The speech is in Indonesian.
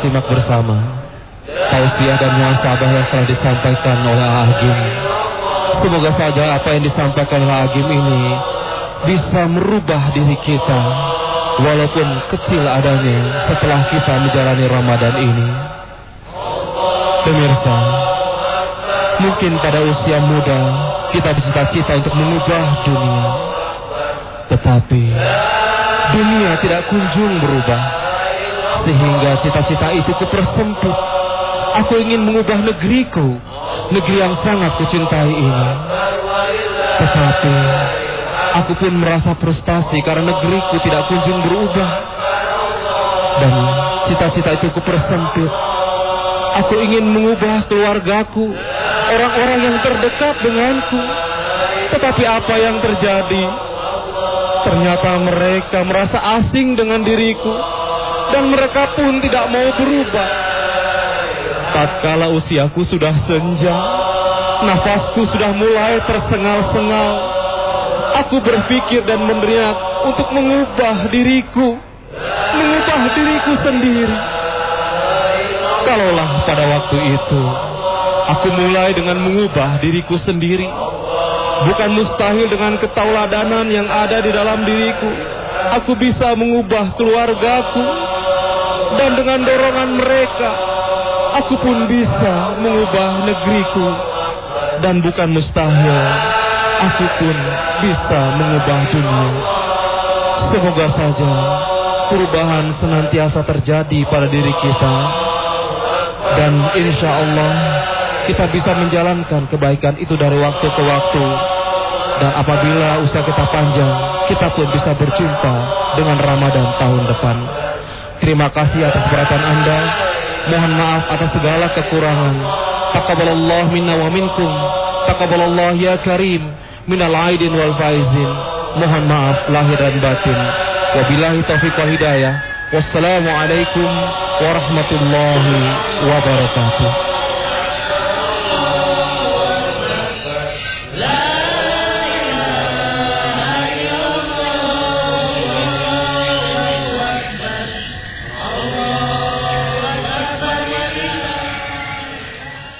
simak bersama tausiah dan muasabah yang telah disampaikan oleh Agim. Semoga saja apa yang disampaikan oleh Agim ini bisa merubah diri kita walaupun kecil adanya setelah kita menjalani Ramadan ini. Pemirsa, mungkin pada usia muda kita bercita-cita untuk mengubah dunia. Tetapi dunia tidak kunjung berubah. Sehingga cita-cita itu kupersempit. Aku ingin mengubah negeriku, negeri yang sangat kucintai ini. Tetapi aku pun merasa frustasi karena negeriku tidak kunjung berubah. Dan cita-cita itu kupersempit. Aku ingin mengubah keluargaku, orang-orang yang terdekat denganku. Tetapi apa yang terjadi? Ternyata mereka merasa asing dengan diriku dan mereka pun tidak mau berubah. Tatkala usiaku sudah senja, nafasku sudah mulai tersengal-sengal. Aku berpikir dan meneriak untuk mengubah diriku, mengubah diriku sendiri. Kalaulah pada waktu itu aku mulai dengan mengubah diriku sendiri, bukan mustahil dengan ketauladanan yang ada di dalam diriku, aku bisa mengubah keluargaku, dan dengan dorongan mereka aku pun bisa mengubah negeriku. Dan bukan mustahil aku pun bisa mengubah dunia. Semoga saja perubahan senantiasa terjadi pada diri kita. Dan insya Allah kita bisa menjalankan kebaikan itu dari waktu ke waktu. Dan apabila usaha kita panjang kita pun bisa berjumpa dengan Ramadan tahun depan Terima kasih atas perhatian Anda. Mohon maaf atas segala kekurangan. Taqabbalallah minna wa minkum. Taqabbalallah ya karim minal aidin wal faizin. Mohon maaf lahir dan batin. Wabillahi taufiq wa hidayah. Wassalamualaikum warahmatullahi wabarakatuh.